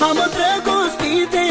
M-am îndrăgostit de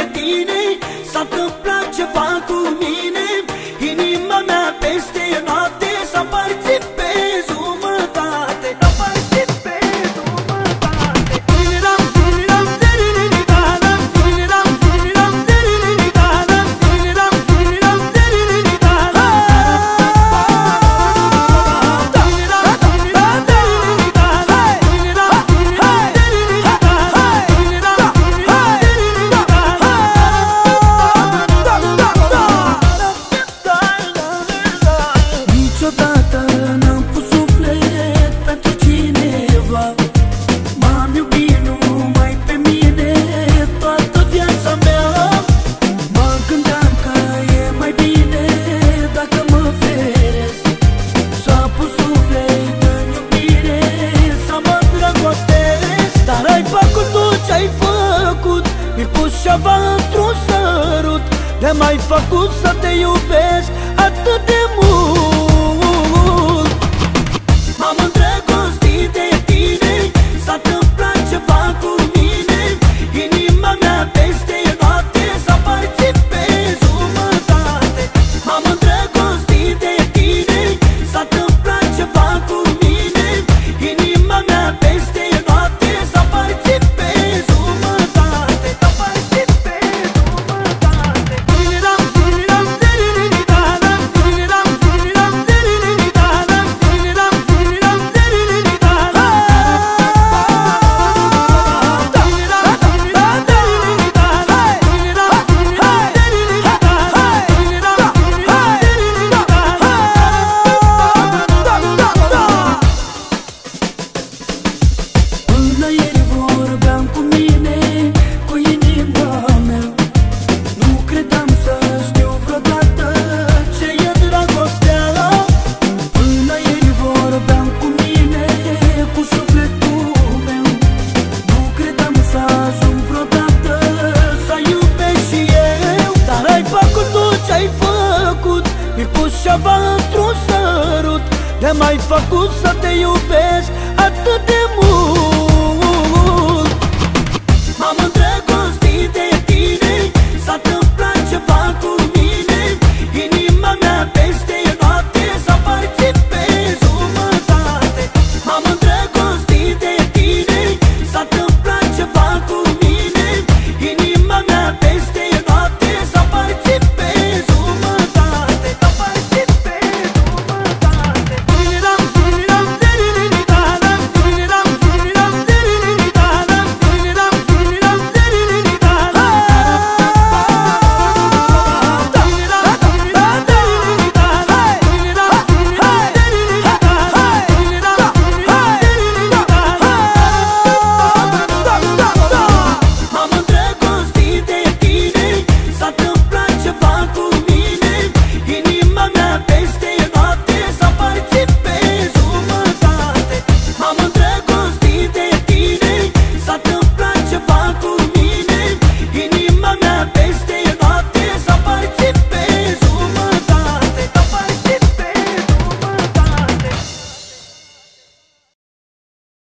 Mi-ai pus ceva într-un sărut De mai făcut să te iubesc atât de mult Până ieri vorbeam cu mine, cu inima mea. Nu credeam să știu vreodată ce e dragostea. Până ieri vorbeam cu mine, cu sufletul meu. Nu credeam să ajung vreodată să iubesc și eu. Dar ai făcut tu ce-ai făcut Mi-ai pus ceva într-un sărut. De mai făcut să te iubesc atât de taste